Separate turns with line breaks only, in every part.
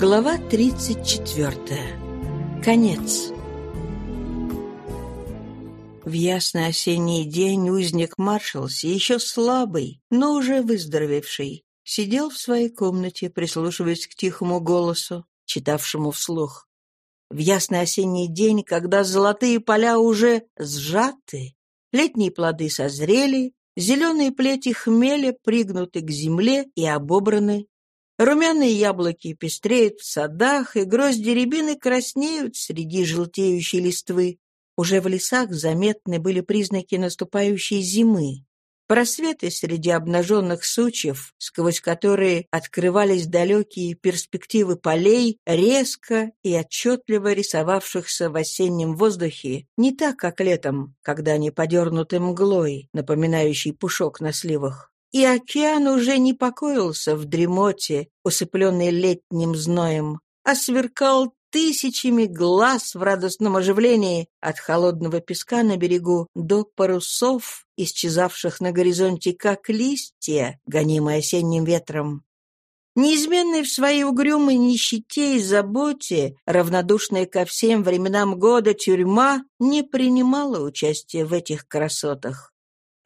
Глава 34. Конец. В ясный осенний день узник Маршалси, еще слабый, но уже выздоровевший, сидел в своей комнате, прислушиваясь к тихому голосу, читавшему вслух. В ясный осенний день, когда золотые поля уже сжаты, летние плоды созрели, зеленые плети хмеля пригнуты к земле и обобраны Румяные яблоки пестреют в садах, и грозди рябины краснеют среди желтеющей листвы. Уже в лесах заметны были признаки наступающей зимы. Просветы среди обнаженных сучьев, сквозь которые открывались далекие перспективы полей, резко и отчетливо рисовавшихся в осеннем воздухе, не так, как летом, когда они подернуты мглой, напоминающей пушок на сливах. И океан уже не покоился в дремоте, усыпленный летним зноем, а сверкал тысячами глаз в радостном оживлении от холодного песка на берегу до парусов, исчезавших на горизонте, как листья, гонимые осенним ветром. Неизменный в своей угрюмой нищете и заботе, равнодушная ко всем временам года тюрьма не принимала участия в этих красотах.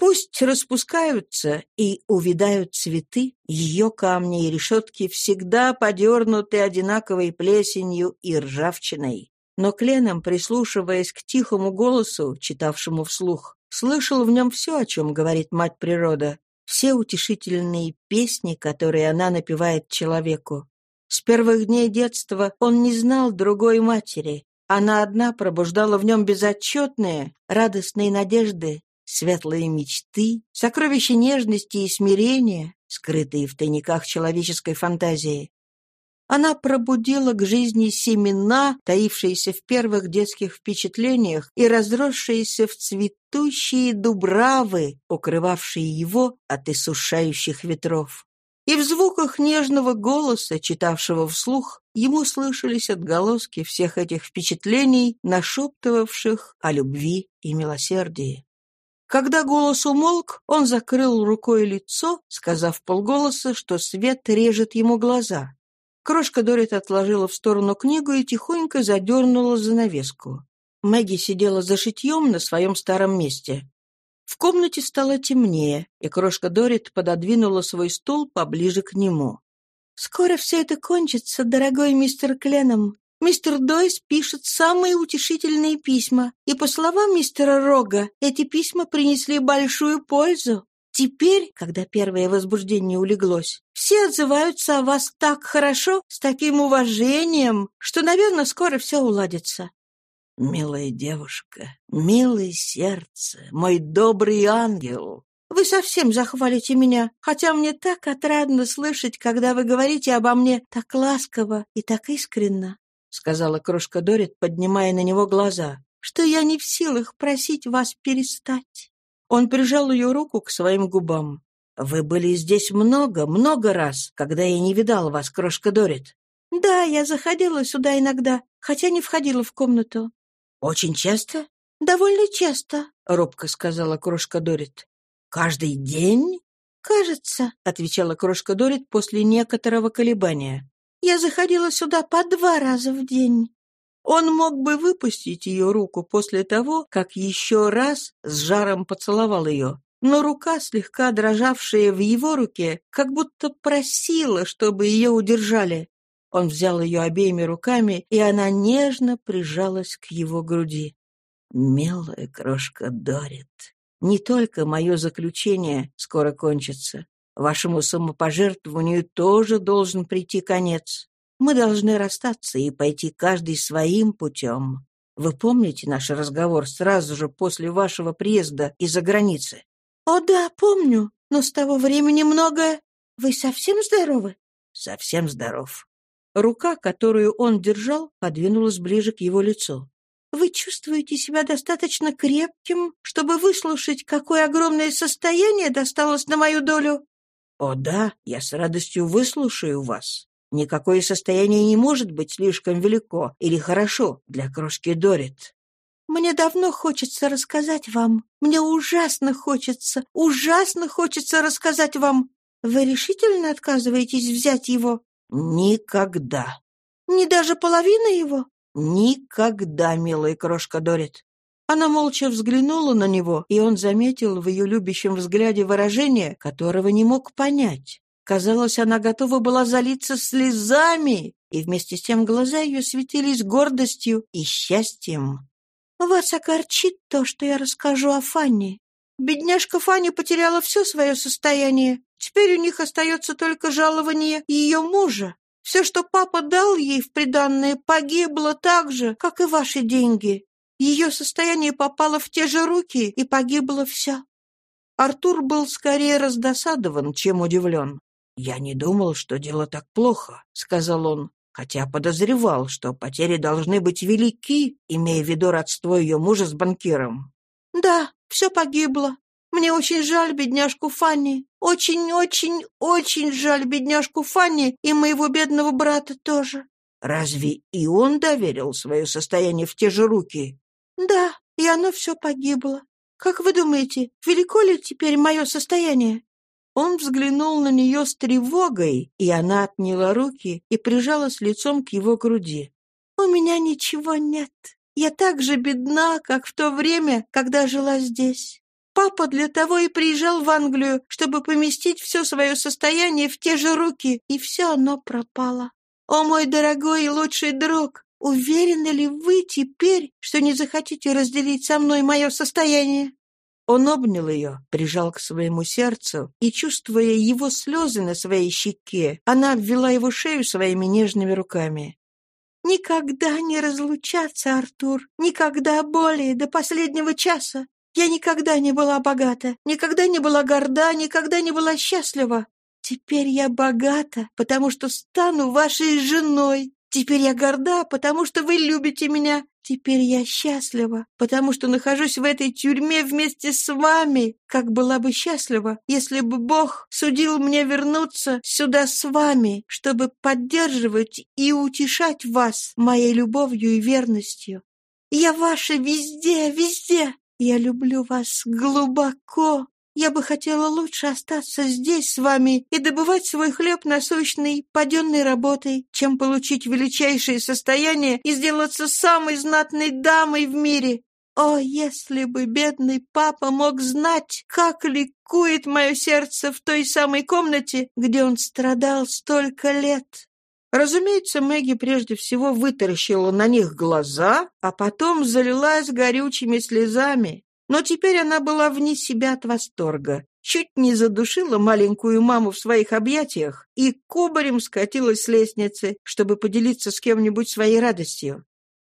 Пусть распускаются и увядают цветы, ее камни и решетки всегда подернуты одинаковой плесенью и ржавчиной. Но Кленом, прислушиваясь к тихому голосу, читавшему вслух, слышал в нем все, о чем говорит мать природа, все утешительные песни, которые она напевает человеку. С первых дней детства он не знал другой матери. Она одна пробуждала в нем безотчетные, радостные надежды, светлые мечты, сокровища нежности и смирения, скрытые в тайниках человеческой фантазии. Она пробудила к жизни семена, таившиеся в первых детских впечатлениях и разросшиеся в цветущие дубравы, укрывавшие его от иссушающих ветров. И в звуках нежного голоса, читавшего вслух, ему слышались отголоски всех этих впечатлений, нашептывавших о любви и милосердии. Когда голос умолк, он закрыл рукой лицо, сказав полголоса, что свет режет ему глаза. Крошка Дорит отложила в сторону книгу и тихонько задернула занавеску. Мэгги сидела за шитьем на своем старом месте. В комнате стало темнее, и крошка Дорит пододвинула свой стул поближе к нему. «Скоро все это кончится, дорогой мистер Кленом. Мистер Дойс пишет самые утешительные письма, и, по словам мистера Рога, эти письма принесли большую пользу. Теперь, когда первое возбуждение улеглось, все отзываются о вас так хорошо, с таким уважением, что, наверное, скоро все уладится. «Милая девушка, милое сердце, мой добрый ангел!» Вы совсем захвалите меня, хотя мне так отрадно слышать, когда вы говорите обо мне так ласково и так искренно сказала крошка Дорит, поднимая на него глаза, что я не в силах просить вас перестать. Он прижал ее руку к своим губам. «Вы были здесь много, много раз, когда я не видал вас, крошка Дорит». «Да, я заходила сюда иногда, хотя не входила в комнату». «Очень часто?» «Довольно часто», — робко сказала крошка Дорит. «Каждый день?» «Кажется», — отвечала крошка Дорит после некоторого колебания. Я заходила сюда по два раза в день. Он мог бы выпустить ее руку после того, как еще раз с жаром поцеловал ее, но рука, слегка дрожавшая в его руке, как будто просила, чтобы ее удержали. Он взял ее обеими руками, и она нежно прижалась к его груди. «Милая крошка Дорит, не только мое заключение скоро кончится, Вашему самопожертвованию тоже должен прийти конец. Мы должны расстаться и пойти каждый своим путем. Вы помните наш разговор сразу же после вашего приезда из-за границы? О да, помню, но с того времени многое. Вы совсем здоровы? Совсем здоров. Рука, которую он держал, подвинулась ближе к его лицу. Вы чувствуете себя достаточно крепким, чтобы выслушать, какое огромное состояние досталось на мою долю? «О да, я с радостью выслушаю вас. Никакое состояние не может быть слишком велико или хорошо для крошки Дорит». «Мне давно хочется рассказать вам. Мне ужасно хочется, ужасно хочется рассказать вам. Вы решительно отказываетесь взять его?» «Никогда». Не даже половина его?» «Никогда, милая крошка Дорит». Она молча взглянула на него, и он заметил в ее любящем взгляде выражение, которого не мог понять. Казалось, она готова была залиться слезами, и вместе с тем глаза ее светились гордостью и счастьем. «Вас огорчит то, что я расскажу о Фанни. Бедняжка Фанни потеряла все свое состояние. Теперь у них остается только жалование ее мужа. Все, что папа дал ей в приданное, погибло так же, как и ваши деньги. Ее состояние попало в те же руки, и погибло все». Артур был скорее раздосадован, чем удивлен. «Я не думал, что дело так плохо», — сказал он, хотя подозревал, что потери должны быть велики, имея в виду родство ее мужа с банкиром. «Да, все погибло. Мне очень жаль бедняжку Фанни. Очень-очень-очень жаль бедняжку Фанни и моего бедного брата тоже». «Разве и он доверил свое состояние в те же руки?» «Да, и оно все погибло. Как вы думаете, велико ли теперь мое состояние?» Он взглянул на нее с тревогой, и она отняла руки и прижалась лицом к его груди. «У меня ничего нет. Я так же бедна, как в то время, когда жила здесь. Папа для того и приезжал в Англию, чтобы поместить все свое состояние в те же руки, и все оно пропало. О, мой дорогой и лучший друг, уверены ли вы теперь, что не захотите разделить со мной мое состояние?» Он обнял ее, прижал к своему сердцу, и, чувствуя его слезы на своей щеке, она обвела его шею своими нежными руками. «Никогда не разлучаться, Артур, никогда более, до последнего часа. Я никогда не была богата, никогда не была горда, никогда не была счастлива. Теперь я богата, потому что стану вашей женой. Теперь я горда, потому что вы любите меня. Теперь я счастлива, потому что нахожусь в этой тюрьме вместе с вами, как была бы счастлива, если бы Бог судил мне вернуться сюда с вами, чтобы поддерживать и утешать вас моей любовью и верностью. Я ваша везде, везде. Я люблю вас глубоко, я бы хотела лучше остаться здесь с вами и добывать свой хлеб насущной, паденной работой, чем получить величайшее состояние и сделаться самой знатной дамой в мире. О, если бы бедный папа мог знать, как ликует мое сердце в той самой комнате, где он страдал столько лет!» Разумеется, Мэгги прежде всего вытаращила на них глаза, а потом залилась горючими слезами. Но теперь она была вне себя от восторга, чуть не задушила маленькую маму в своих объятиях и кубарем скатилась с лестницы, чтобы поделиться с кем-нибудь своей радостью.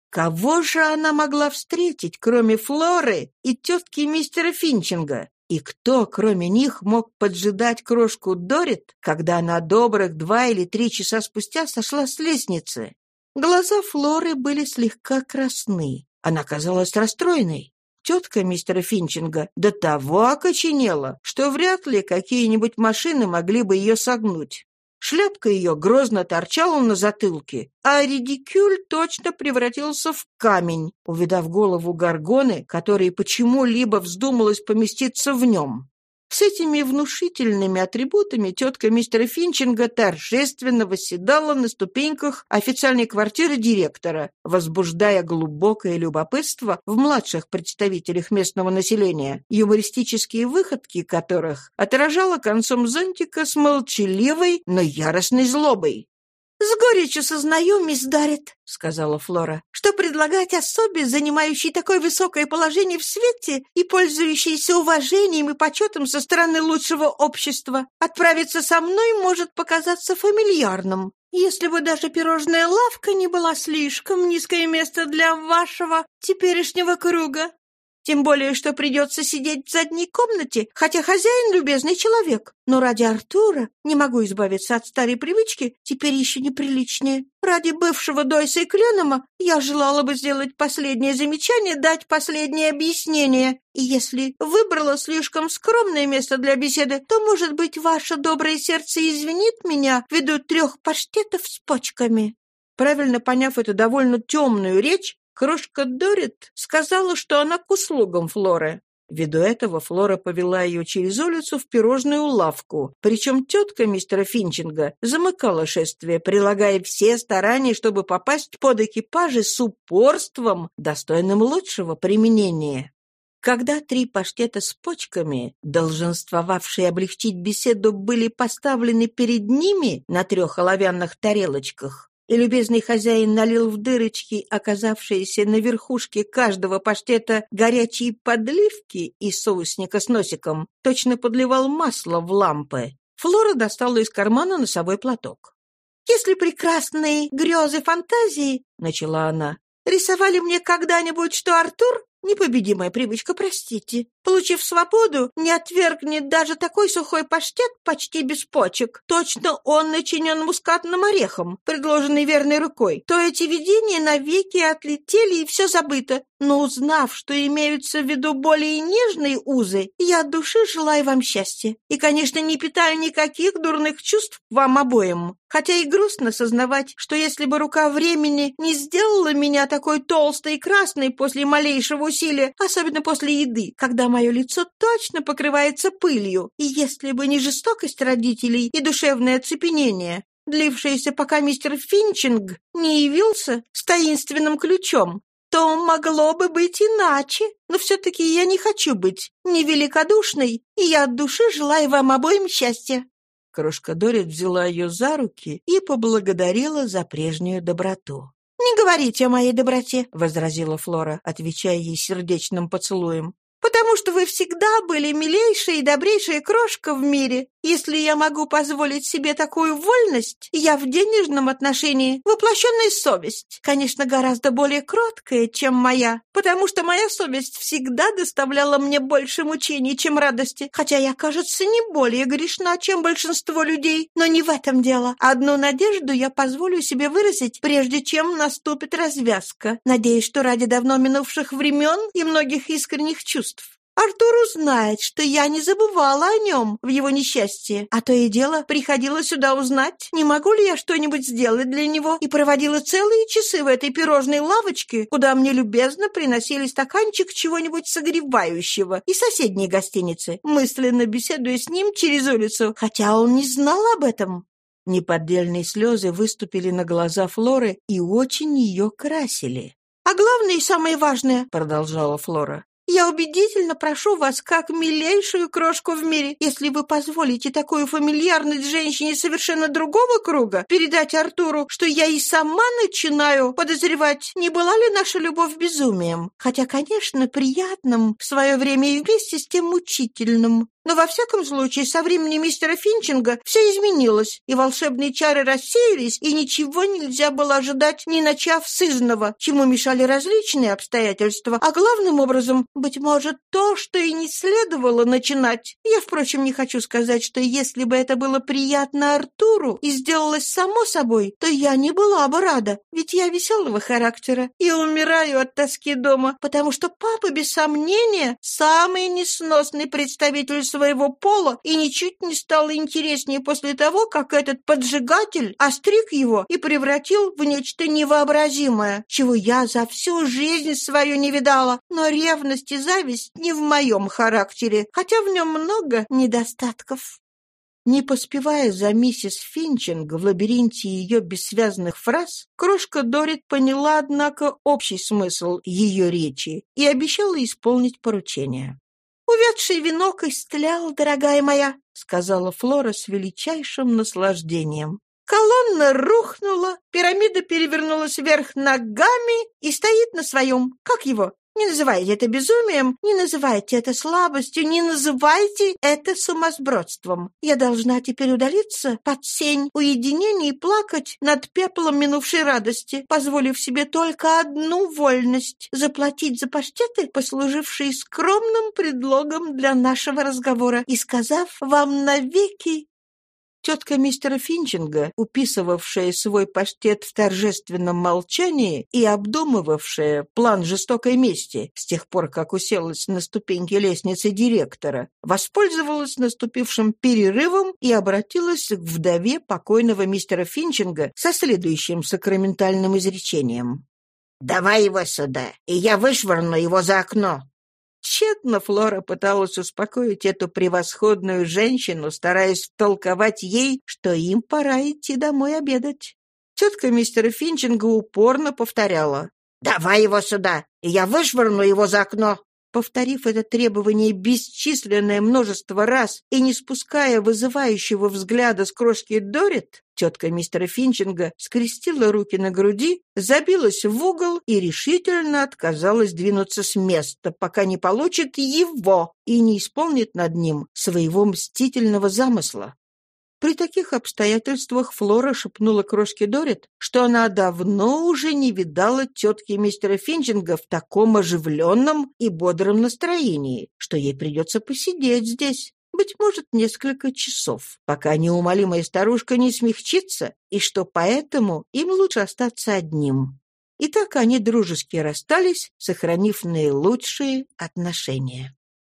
Кого же она могла встретить, кроме Флоры и тетки мистера Финчинга? И кто, кроме них, мог поджидать крошку Дорит, когда она добрых два или три часа спустя сошла с лестницы? Глаза Флоры были слегка красны. Она казалась расстроенной. Тетка мистера Финчинга до того окоченела, что вряд ли какие-нибудь машины могли бы ее согнуть. Шляпка ее грозно торчала на затылке, а редикюль точно превратился в камень, увидав голову горгоны, которой почему-либо вздумалось поместиться в нем. С этими внушительными атрибутами тетка мистера Финчинга торжественно восседала на ступеньках официальной квартиры директора, возбуждая глубокое любопытство в младших представителях местного населения, юмористические выходки которых отражала концом зонтика с молчаливой, но яростной злобой. «С горечью сознаю, мисс Даррет», — сказала Флора, «что предлагать особе, занимающей такое высокое положение в свете и пользующейся уважением и почетом со стороны лучшего общества, отправиться со мной может показаться фамильярным. Если бы даже пирожная лавка не была слишком низкое место для вашего теперешнего круга. Тем более, что придется сидеть в задней комнате, хотя хозяин любезный человек. Но ради Артура не могу избавиться от старой привычки, теперь еще неприличнее. Ради бывшего Дойса и Кленома я желала бы сделать последнее замечание, дать последнее объяснение. И если выбрала слишком скромное место для беседы, то, может быть, ваше доброе сердце извинит меня ввиду трех паштетов с почками». Правильно поняв эту довольно темную речь, Крошка Дорит сказала, что она к услугам Флоры. Ввиду этого Флора повела ее через улицу в пирожную лавку, причем тетка мистера Финчинга замыкала шествие, прилагая все старания, чтобы попасть под экипажи с упорством, достойным лучшего применения. Когда три паштета с почками, долженствовавшие облегчить беседу, были поставлены перед ними на трех оловянных тарелочках, и любезный хозяин налил в дырочки, оказавшиеся на верхушке каждого паштета, горячие подливки из соусника с носиком, точно подливал масло в лампы. Флора достала из кармана носовой платок. «Если прекрасные грезы фантазии, — начала она, — рисовали мне когда-нибудь, что Артур Непобедимая привычка, простите. Получив свободу, не отвергнет даже такой сухой паштет почти без почек. Точно он начинен мускатным орехом, предложенный верной рукой. То эти видения навеки отлетели и все забыто. Но узнав, что имеются в виду более нежные узы, я от души желаю вам счастья. И, конечно, не питаю никаких дурных чувств вам обоим. Хотя и грустно сознавать, что если бы рука времени не сделала меня такой толстой и красной после малейшего усилия, особенно после еды, когда мое лицо точно покрывается пылью, и если бы не жестокость родителей и душевное оцепенение, длившееся, пока мистер Финчинг не явился с таинственным ключом, то могло бы быть иначе. Но все-таки я не хочу быть невеликодушной, и я от души желаю вам обоим счастья». Крошка Дорит взяла ее за руки и поблагодарила за прежнюю доброту. «Не говорите о моей доброте», — возразила Флора, отвечая ей сердечным поцелуем потому что вы всегда были милейшая и добрейшая крошка в мире. Если я могу позволить себе такую вольность, я в денежном отношении воплощенная совесть, конечно, гораздо более кроткая, чем моя, потому что моя совесть всегда доставляла мне больше мучений, чем радости, хотя я, кажется, не более грешна, чем большинство людей, но не в этом дело. Одну надежду я позволю себе выразить, прежде чем наступит развязка, надеюсь, что ради давно минувших времен и многих искренних чувств. Артур узнает, что я не забывала о нем в его несчастье. А то и дело, приходила сюда узнать, не могу ли я что-нибудь сделать для него, и проводила целые часы в этой пирожной лавочке, куда мне любезно приносили стаканчик чего-нибудь согревающего из соседней гостиницы, мысленно беседуя с ним через улицу, хотя он не знал об этом. Неподдельные слезы выступили на глаза Флоры и очень ее красили. «А главное и самое важное», — продолжала Флора, я убедительно прошу вас, как милейшую крошку в мире, если вы позволите такую фамильярность женщине совершенно другого круга, передать Артуру, что я и сама начинаю подозревать, не была ли наша любовь безумием. Хотя, конечно, приятным в свое время и вместе с тем мучительным. Но во всяком случае, со времени мистера Финчинга все изменилось, и волшебные чары рассеялись, и ничего нельзя было ожидать, не начав с изного, чему мешали различные обстоятельства, а главным образом, быть может, то, что и не следовало начинать. Я, впрочем, не хочу сказать, что если бы это было приятно Артуру и сделалось само собой, то я не была бы рада, ведь я веселого характера и умираю от тоски дома, потому что папа, без сомнения, самый несносный представитель своего пола и ничуть не стало интереснее после того, как этот поджигатель остриг его и превратил в нечто невообразимое, чего я за всю жизнь свою не видала. Но ревность и зависть не в моем характере, хотя в нем много недостатков. Не поспевая за миссис Финчинг в лабиринте ее бессвязных фраз, крошка Дорит поняла, однако, общий смысл ее речи и обещала исполнить поручение. «Увядший венок истлял, дорогая моя», — сказала Флора с величайшим наслаждением. Колонна рухнула, пирамида перевернулась вверх ногами и стоит на своем, как его, не называйте это безумием, не называйте это слабостью, не называйте это сумасбродством. Я должна теперь удалиться под сень уединения и плакать над пеплом минувшей радости, позволив себе только одну вольность — заплатить за паштеты, послужившие скромным предлогом для нашего разговора, и сказав вам навеки Тетка мистера Финчинга, уписывавшая свой паштет в торжественном молчании и обдумывавшая план жестокой мести с тех пор, как уселась на ступеньки лестницы директора, воспользовалась наступившим перерывом и обратилась к вдове покойного мистера Финчинга со следующим сакраментальным изречением. «Давай его сюда, и я вышвырну его за окно». Тщетно Флора пыталась успокоить эту превосходную женщину, стараясь втолковать ей, что им пора идти домой обедать. Тетка мистера Финчинга упорно повторяла. «Давай его сюда, и я вышвырну его за окно». Повторив это требование бесчисленное множество раз и не спуская вызывающего взгляда с крошки Дорит, тетка мистера Финчинга скрестила руки на груди, забилась в угол и решительно отказалась двинуться с места, пока не получит его и не исполнит над ним своего мстительного замысла. При таких обстоятельствах Флора шепнула крошке Дорит, что она давно уже не видала тетки мистера Финчинга в таком оживленном и бодром настроении, что ей придется посидеть здесь, быть может, несколько часов, пока неумолимая старушка не смягчится, и что поэтому им лучше остаться одним. И так они дружески расстались, сохранив наилучшие отношения.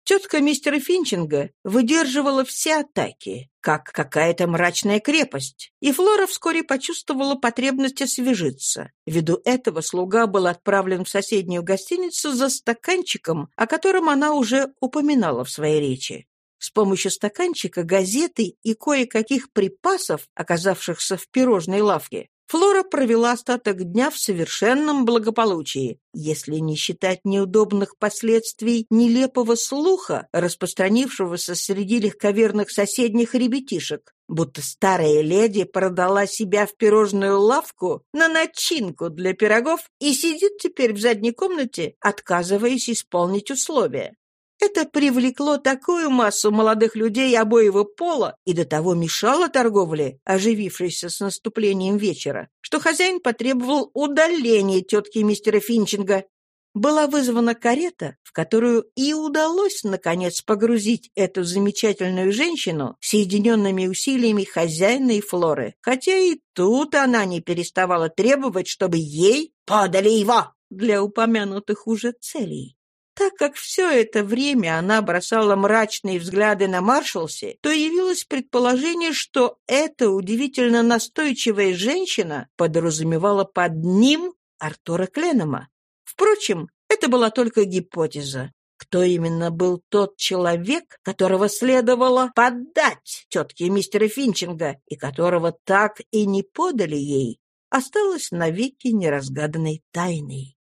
Тетка мистера Финчинга выдерживала все атаки, как какая-то мрачная крепость, и Флора вскоре почувствовала потребность освежиться. Ввиду этого слуга был отправлен в соседнюю гостиницу за стаканчиком, о котором она уже упоминала в своей речи. С помощью стаканчика, газеты и кое-каких припасов, оказавшихся в пирожной лавке, Флора провела остаток дня в совершенном благополучии, если не считать неудобных последствий нелепого слуха, распространившегося среди легковерных соседних ребятишек, будто старая леди продала себя в пирожную лавку на начинку для пирогов и сидит теперь в задней комнате, отказываясь исполнить условия. Это привлекло такую массу молодых людей обоего пола и до того мешало торговле, оживившейся с наступлением вечера, что хозяин потребовал удаления тетки мистера Финчинга. Была вызвана карета, в которую и удалось, наконец, погрузить эту замечательную женщину соединенными усилиями хозяина и Флоры, хотя и тут она не переставала требовать, чтобы ей подали его для упомянутых уже целей. Так как все это время она бросала мрачные взгляды на Маршалсе, то явилось предположение, что эта удивительно настойчивая женщина подразумевала под ним Артура Кленома. Впрочем, это была только гипотеза. Кто именно был тот человек, которого следовало поддать тетке мистера Финчинга и которого так и не подали ей, осталось навеки неразгаданной тайной.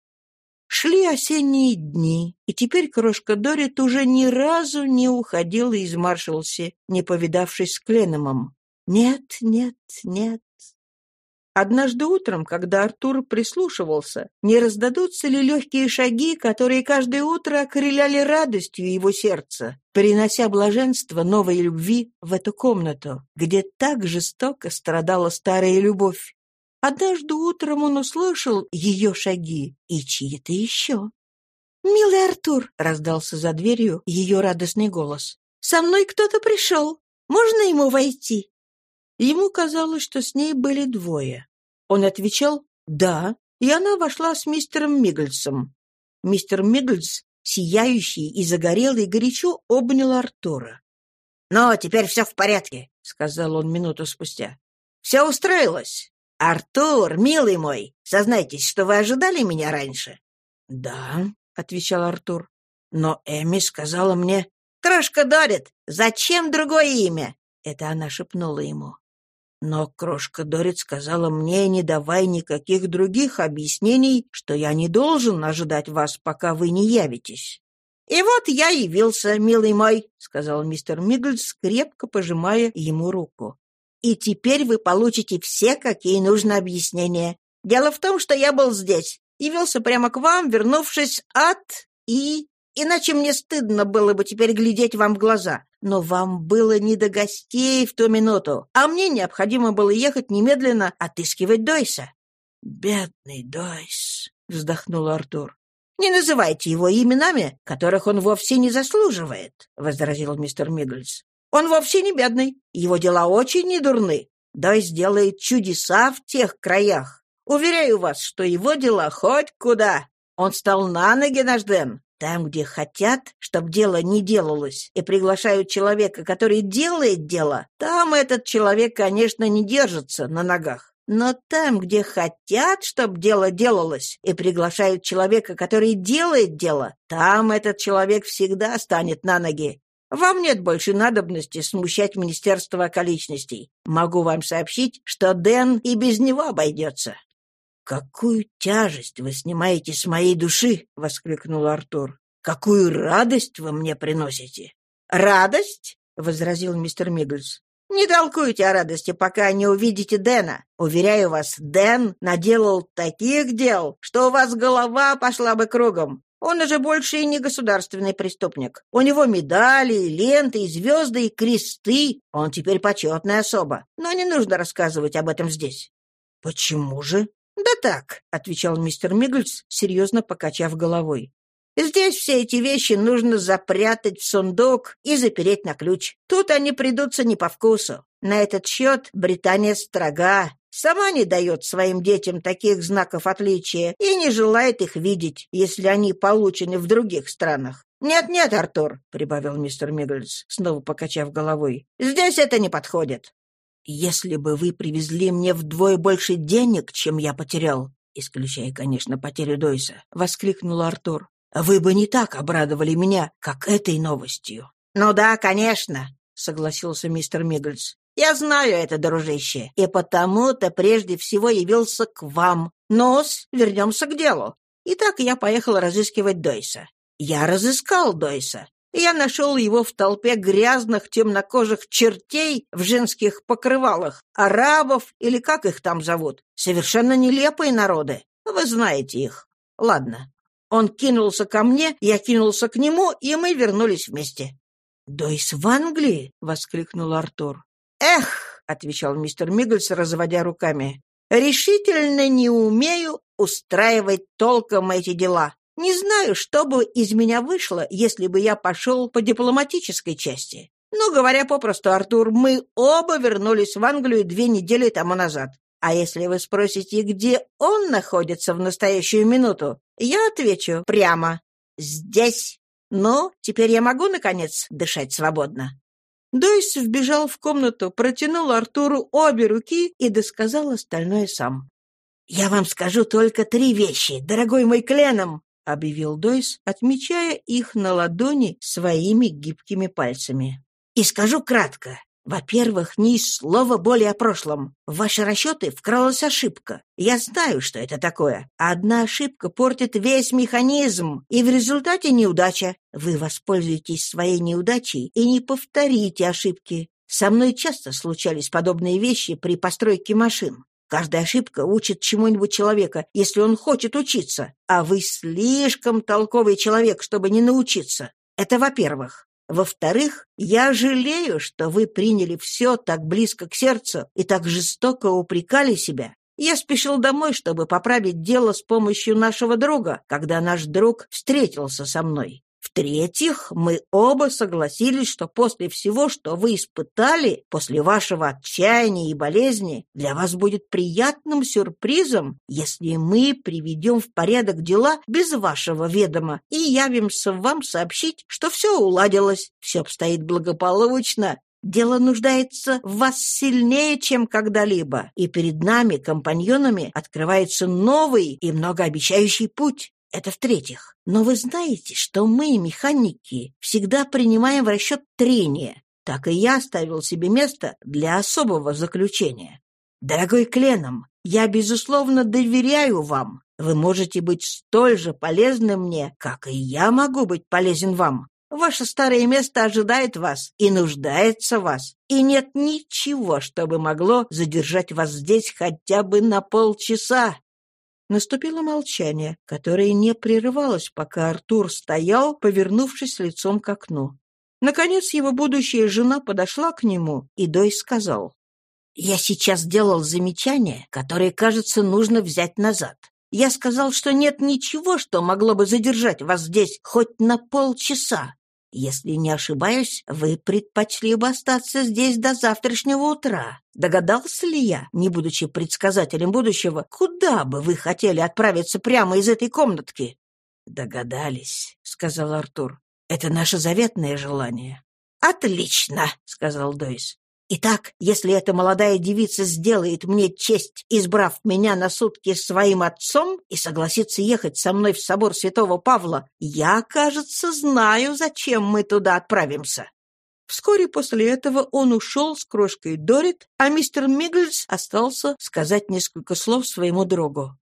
Шли осенние дни, и теперь крошка Дорит уже ни разу не уходила из Маршалси, не повидавшись с Кленомом. Нет, нет, нет. Однажды утром, когда Артур прислушивался, не раздадутся ли легкие шаги, которые каждое утро окрыляли радостью его сердца, принося блаженство новой любви в эту комнату, где так жестоко страдала старая любовь. Однажды утром он услышал ее шаги и чьи-то еще. «Милый Артур!» — раздался за дверью ее радостный голос. «Со мной кто-то пришел. Можно ему войти?» Ему казалось, что с ней были двое. Он отвечал «да», и она вошла с мистером Миггельсом. Мистер Миггельс, сияющий и загорелый, горячо обнял Артура. «Ну, теперь все в порядке», — сказал он минуту спустя. «Все устроилось. «Артур, милый мой, сознайтесь, что вы ожидали меня раньше?» «Да», — отвечал Артур. «Но Эми сказала мне...» «Крошка Дорит, зачем другое имя?» Это она шепнула ему. Но крошка Дорит сказала мне, не давай никаких других объяснений, что я не должен ожидать вас, пока вы не явитесь. «И вот я явился, милый мой», — сказал мистер Миггельс, крепко пожимая ему руку. И теперь вы получите все, какие нужны объяснения. Дело в том, что я был здесь. Явился прямо к вам, вернувшись от... И... Иначе мне стыдно было бы теперь глядеть вам в глаза. Но вам было не до гостей в ту минуту, а мне необходимо было ехать немедленно отыскивать Дойса». «Бедный Дойс», — вздохнул Артур. «Не называйте его именами, которых он вовсе не заслуживает», — возразил мистер Миддлс. Он вовсе не бедный, его дела очень недурны. Да сделает чудеса в тех краях. Уверяю вас, что его дела хоть куда. Он стал на ноги, наш Дэн. Там, где хотят, чтобы дело не делалось, и приглашают человека, который делает дело, там этот человек, конечно, не держится на ногах. Но там, где хотят, чтобы дело делалось, и приглашают человека, который делает дело, там этот человек всегда станет на ноги. Вам нет больше надобности смущать Министерство околичностей. Могу вам сообщить, что Дэн и без него обойдется». «Какую тяжесть вы снимаете с моей души!» — воскликнул Артур. «Какую радость вы мне приносите!» «Радость?» — возразил мистер Мигглс. «Не толкуйте о радости, пока не увидите Дэна. Уверяю вас, Дэн наделал таких дел, что у вас голова пошла бы кругом. Он уже больше и не государственный преступник. У него медали, ленты, и звезды, и кресты. Он теперь почетная особа. Но не нужно рассказывать об этом здесь». «Почему же?» «Да так», — отвечал мистер Миггельс, серьезно покачав головой. «Здесь все эти вещи нужно запрятать в сундук и запереть на ключ. Тут они придутся не по вкусу. На этот счет Британия строга, сама не дает своим детям таких знаков отличия и не желает их видеть, если они получены в других странах. «Нет-нет, Артур», — прибавил мистер Миггельс, снова покачав головой, — «здесь это не подходит. «Если бы вы привезли мне вдвое больше денег, чем я потерял, исключая, конечно, потерю Дойса», — воскликнул Артур, «вы бы не так обрадовали меня, как этой новостью». «Ну да, конечно», — согласился мистер Миггельс. «Я знаю это, дружище, и потому-то прежде всего явился к вам. Нос, вернемся к делу. Итак, я поехал разыскивать Дойса. Я разыскал Дойса. Я нашел его в толпе грязных темнокожих чертей в женских покрывалах, арабов или как их там зовут. Совершенно нелепые народы. Вы знаете их. Ладно. Он кинулся ко мне, я кинулся к нему, и мы вернулись вместе. «Дойс в Англии?» — воскликнул Артур. «Эх!» — отвечал мистер Миггельс, разводя руками. «Решительно не умею устраивать толком эти дела. Не знаю, что бы из меня вышло, если бы я пошел по дипломатической части. Но, говоря попросту, Артур, мы оба вернулись в Англию две недели тому назад. А если вы спросите, где он находится в настоящую минуту, я отвечу прямо «здесь». Ну, теперь я могу, наконец, дышать свободно. Дойс вбежал в комнату, протянул Артуру обе руки и досказал остальное сам. «Я вам скажу только три вещи, дорогой мой Кленом объявил Дойс, отмечая их на ладони своими гибкими пальцами. «И скажу кратко. Во-первых, ни слова более о прошлом. В ваши расчеты вкралась ошибка. Я знаю, что это такое. Одна ошибка портит весь механизм, и в результате неудача. Вы воспользуетесь своей неудачей и не повторите ошибки. Со мной часто случались подобные вещи при постройке машин. Каждая ошибка учит чему-нибудь человека, если он хочет учиться. А вы слишком толковый человек, чтобы не научиться. Это во-первых. Во-вторых, я жалею, что вы приняли все так близко к сердцу и так жестоко упрекали себя. Я спешил домой, чтобы поправить дело с помощью нашего друга, когда наш друг встретился со мной. В-третьих, мы оба согласились, что после всего, что вы испытали, после вашего отчаяния и болезни, для вас будет приятным сюрпризом, если мы приведем в порядок дела без вашего ведома и явимся вам сообщить, что все уладилось, все обстоит благополучно, Дело нуждается в вас сильнее, чем когда-либо, и перед нами, компаньонами, открывается новый и многообещающий путь. Это в-третьих. Но вы знаете, что мы, механики, всегда принимаем в расчет трение. Так и я оставил себе место для особого заключения. Дорогой Кленом, я, безусловно, доверяю вам. Вы можете быть столь же полезны мне, как и я могу быть полезен вам. Ваше старое место ожидает вас и нуждается в вас, и нет ничего, что бы могло задержать вас здесь хотя бы на полчаса. Наступило молчание, которое не прерывалось, пока Артур стоял, повернувшись лицом к окну. Наконец его будущая жена подошла к нему, и Дой сказал, «Я сейчас делал замечание, которое, кажется, нужно взять назад. Я сказал, что нет ничего, что могло бы задержать вас здесь хоть на полчаса. Если не ошибаюсь, вы предпочли бы остаться здесь до завтрашнего утра. Догадался ли я, не будучи предсказателем будущего, куда бы вы хотели отправиться прямо из этой комнатки? Догадались, сказал Артур. Это наше заветное желание. Отлично, сказал Дойс.
Итак, если эта молодая девица сделает мне честь, избрав меня на сутки своим отцом и согласится ехать со мной в собор святого Павла, я, кажется, знаю, зачем мы туда отправимся».
Вскоре после этого он ушел с крошкой Дорит, а мистер Мигглс остался сказать несколько слов своему другу.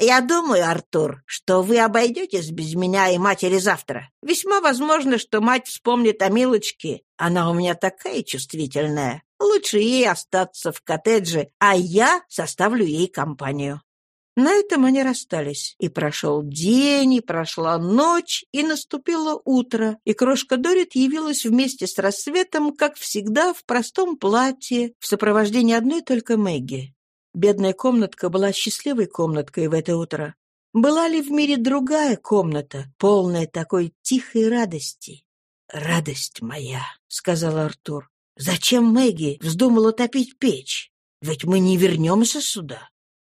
«Я думаю, Артур, что вы обойдетесь без меня и матери завтра. Весьма возможно, что мать вспомнит о Милочке. Она у меня такая чувствительная. Лучше ей остаться в коттедже, а я составлю ей компанию».
На этом они расстались, и прошел день, и прошла ночь, и наступило утро, и крошка Дорит явилась вместе с рассветом, как всегда, в простом платье, в сопровождении одной только Мэгги. Бедная комнатка была счастливой комнаткой в это утро. Была ли в мире другая комната, полная такой тихой радости? «Радость моя», — сказал Артур, — «зачем Мэгги вздумала топить печь? Ведь мы не вернемся сюда».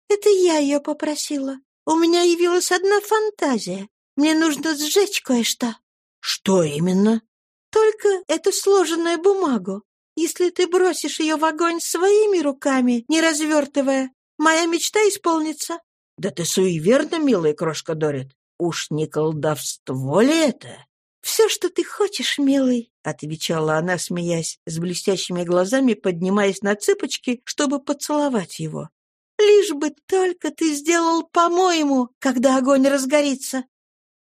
Это я ее попросила. У меня явилась одна фантазия. Мне нужно сжечь кое-что.
Что именно?
Только эту сложенную бумагу. Если ты бросишь ее в огонь своими руками, не развертывая, моя мечта исполнится.
Да ты суеверна, милая крошка Дорит. Уж не колдовство ли это?
«Все, что ты хочешь, милый», —
отвечала она, смеясь, с блестящими глазами, поднимаясь на цыпочки, чтобы поцеловать его.
Лишь бы только ты сделал по-моему, когда огонь разгорится.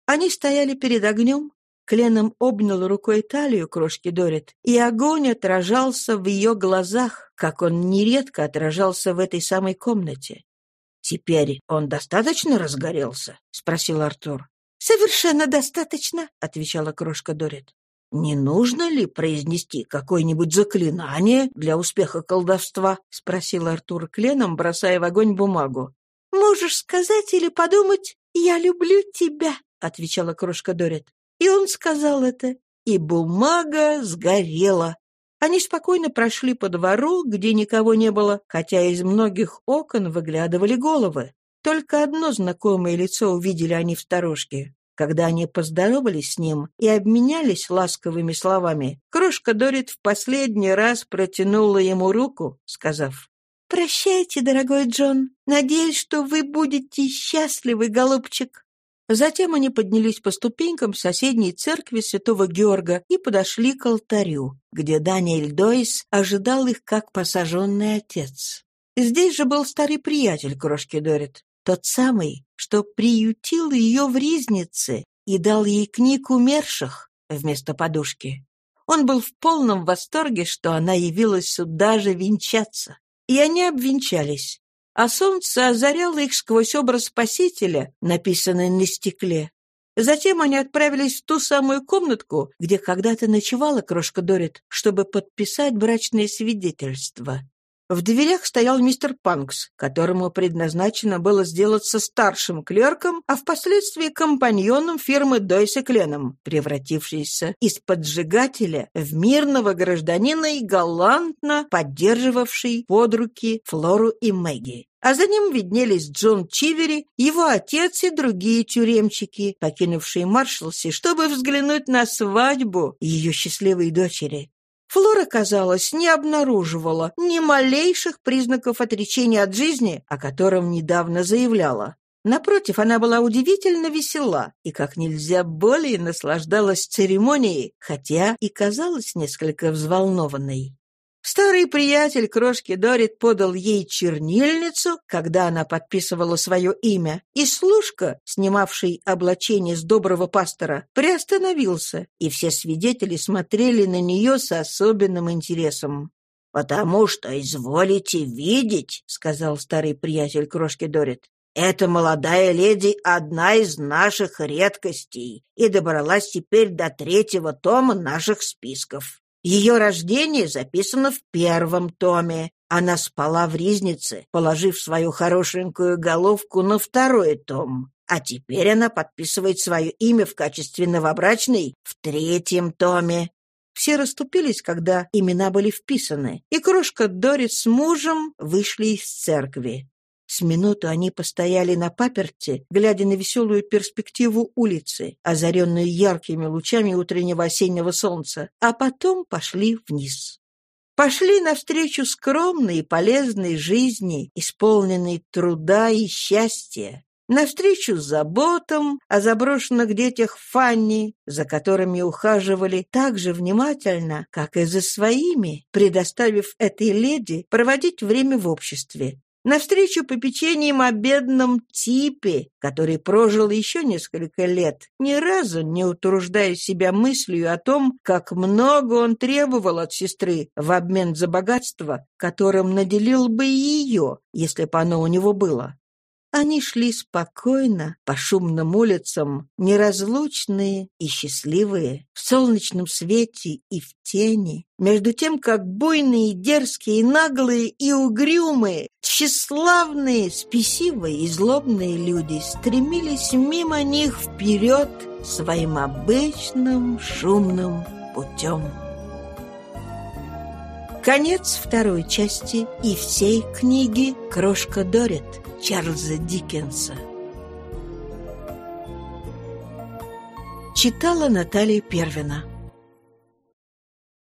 Они стояли перед огнем. Кленом обнял рукой талию крошки Дорит, и огонь отражался в ее глазах, как он нередко отражался в этой самой комнате. «Теперь он достаточно разгорелся?» — спросил Артур.
«Совершенно достаточно», —
отвечала крошка Дорит. «Не нужно ли произнести какое-нибудь заклинание для успеха колдовства?» — спросил Артур Кленом, бросая в огонь бумагу.
«Можешь сказать или подумать, я люблю тебя», — отвечала крошка Дорит. И он сказал это, и бумага сгорела.
Они спокойно прошли по двору, где никого не было, хотя из многих окон выглядывали головы. Только одно знакомое лицо увидели они в сторожке. Когда они поздоровались с ним и обменялись ласковыми словами, крошка Дорит в последний раз протянула ему руку, сказав,
«Прощайте, дорогой Джон. Надеюсь, что вы будете счастливы, голубчик».
Затем они поднялись по ступенькам соседней церкви святого Георга и подошли к алтарю, где Даниэль Дойс ожидал их как посаженный отец. Здесь же был старый приятель крошки Дорит, тот самый, что приютил ее в ризнице и дал ей книг умерших вместо подушки. Он был в полном восторге, что она явилась сюда же венчаться. И они обвенчались. А солнце озаряло их сквозь образ Спасителя, написанный на стекле. Затем они отправились в ту самую комнатку, где когда-то ночевала крошка Дорит, чтобы подписать брачное свидетельство. В дверях стоял мистер Панкс, которому предназначено было сделаться старшим клерком, а впоследствии компаньоном фирмы Дойс и Кленом, превратившийся из поджигателя в мирного гражданина и галантно поддерживавший под руки Флору и Мэгги. А за ним виднелись Джон Чивери, его отец и другие тюремщики, покинувшие Маршалси, чтобы взглянуть на свадьбу ее счастливой дочери. Флора, казалось, не обнаруживала ни малейших признаков отречения от жизни, о котором недавно заявляла. Напротив, она была удивительно весела и как нельзя более наслаждалась церемонией, хотя и казалась несколько взволнованной. Старый приятель крошки Дорит подал ей чернильницу, когда она подписывала свое имя, и служка, снимавший облачение с доброго пастора, приостановился, и все свидетели смотрели на нее с особенным интересом. «Потому что изволите видеть», — сказал старый приятель крошки Дорит, «эта молодая леди — одна из наших редкостей и добралась теперь до третьего тома наших списков. Ее рождение записано в первом томе. Она спала в ризнице, положив свою хорошенькую головку на второй том. А теперь она подписывает свое имя в качестве новобрачной в третьем томе. Все расступились, когда имена были вписаны, и крошка Дорит с мужем вышли из церкви. С минуту они постояли на паперте, глядя на веселую перспективу улицы, озаренную яркими лучами утреннего осеннего солнца, а потом пошли вниз. Пошли навстречу скромной и полезной жизни, исполненной труда и счастья. Навстречу заботам о заброшенных детях Фанни, за которыми ухаживали так же внимательно, как и за своими, предоставив этой леди проводить время в обществе, навстречу попечениям о бедном типе, который прожил еще несколько лет, ни разу не утруждая себя мыслью о том, как много он требовал от сестры в обмен за богатство, которым наделил бы ее, если бы оно у него было. Они шли спокойно по шумным улицам, неразлучные и счастливые, в солнечном свете и в тени, между тем, как буйные, дерзкие, наглые и угрюмые, тщеславные, спесивые и злобные люди стремились мимо них вперед своим обычным шумным путем. Конец второй части и всей книги «Крошка Дорит» Чарльза Диккенса. Читала Наталья Первина.